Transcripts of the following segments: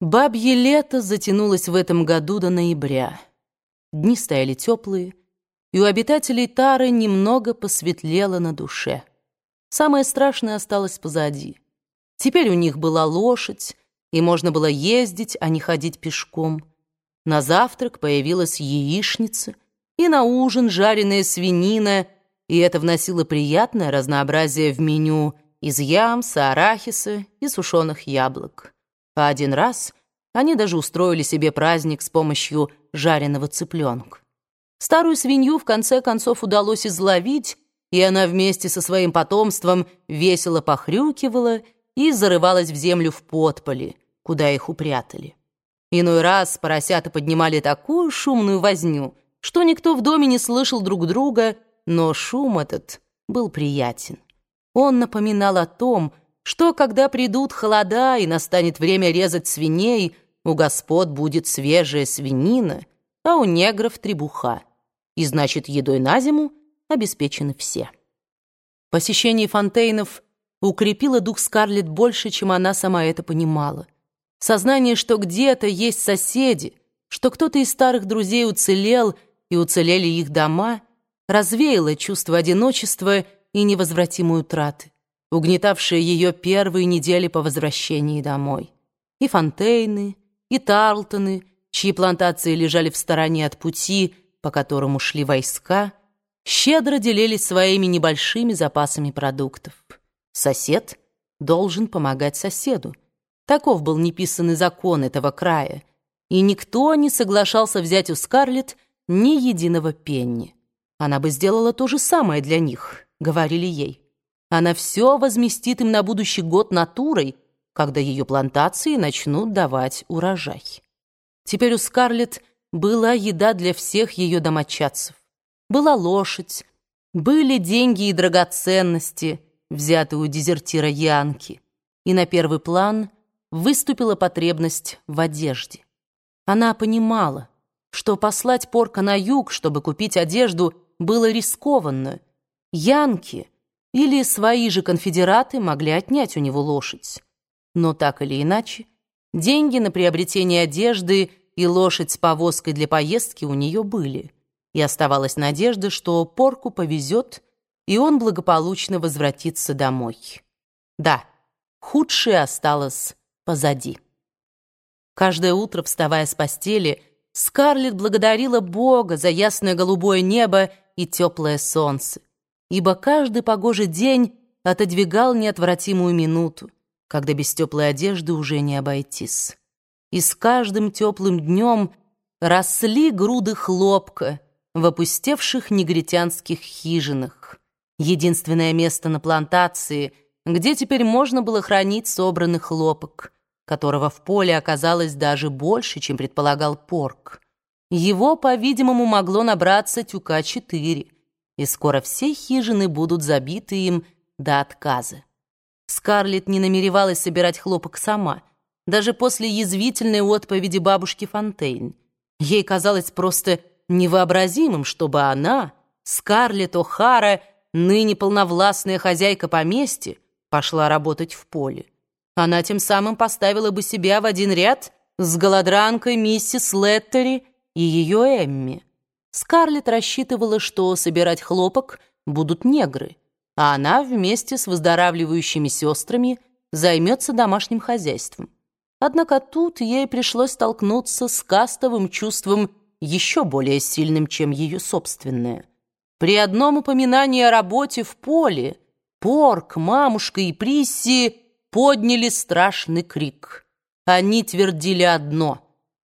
Бабье лето затянулось в этом году до ноября. Дни стояли теплые, и у обитателей Тары немного посветлело на душе. Самое страшное осталось позади. Теперь у них была лошадь, и можно было ездить, а не ходить пешком. На завтрак появилась яичница, и на ужин жареная свинина, и это вносило приятное разнообразие в меню из ямса, арахиса и сушеных яблок. А один раз они даже устроили себе праздник с помощью жареного цыпленка. Старую свинью в конце концов удалось изловить, и она вместе со своим потомством весело похрюкивала и зарывалась в землю в подполе, куда их упрятали. Иной раз поросята поднимали такую шумную возню, что никто в доме не слышал друг друга, но шум этот был приятен. Он напоминал о том, что когда придут холода и настанет время резать свиней, у господ будет свежая свинина, а у негров требуха. И значит, едой на зиму обеспечены все. Посещение фонтейнов укрепило дух Скарлетт больше, чем она сама это понимала. Сознание, что где-то есть соседи, что кто-то из старых друзей уцелел и уцелели их дома, развеяло чувство одиночества и невозвратимой утраты угнетавшая ее первые недели по возвращении домой. И Фонтейны, и Тарлтоны, чьи плантации лежали в стороне от пути, по которому шли войска, щедро делились своими небольшими запасами продуктов. Сосед должен помогать соседу. Таков был неписанный закон этого края, и никто не соглашался взять у Скарлетт ни единого пенни. Она бы сделала то же самое для них, говорили ей. Она все возместит им на будущий год натурой, когда ее плантации начнут давать урожай. Теперь у Скарлетт была еда для всех ее домочадцев. Была лошадь, были деньги и драгоценности, взятые у дезертира Янки. И на первый план выступила потребность в одежде. Она понимала, что послать порка на юг, чтобы купить одежду, было рискованно. Янки — или свои же конфедераты могли отнять у него лошадь. Но так или иначе, деньги на приобретение одежды и лошадь с повозкой для поездки у нее были. И оставалась надежда, что Порку повезет, и он благополучно возвратится домой. Да, худшее осталось позади. Каждое утро, вставая с постели, Скарлетт благодарила Бога за ясное голубое небо и теплое солнце ибо каждый погожий день отодвигал неотвратимую минуту, когда без теплой одежды уже не обойтись. И с каждым теплым днем росли груды хлопка в опустевших негритянских хижинах. Единственное место на плантации, где теперь можно было хранить собранный хлопок, которого в поле оказалось даже больше, чем предполагал Порк. Его, по-видимому, могло набраться тюка четыре — и скоро все хижины будут забиты им до отказа. Скарлетт не намеревалась собирать хлопок сама, даже после язвительной отповеди бабушки Фонтейн. Ей казалось просто невообразимым, чтобы она, Скарлетт О'Хара, ныне полновластная хозяйка поместья, пошла работать в поле. Она тем самым поставила бы себя в один ряд с голодранкой миссис Леттери и ее Эмми. Скарлетт рассчитывала, что собирать хлопок будут негры, а она вместе с выздоравливающими сестрами займется домашним хозяйством. Однако тут ей пришлось столкнуться с кастовым чувством еще более сильным, чем ее собственное. При одном упоминании о работе в поле Порк, мамушка и Присси подняли страшный крик. Они твердили одно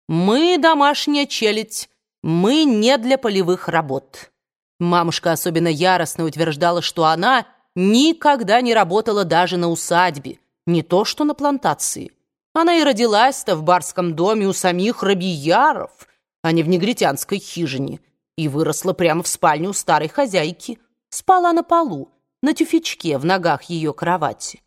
«Мы домашняя челядь, мы не для полевых работ. Мамушка особенно яростно утверждала, что она никогда не работала даже на усадьбе, не то что на плантации. Она и родилась-то в барском доме у самих рабияров, а не в негритянской хижине, и выросла прямо в спальне у старой хозяйки. Спала на полу, на тюфячке в ногах ее кровати.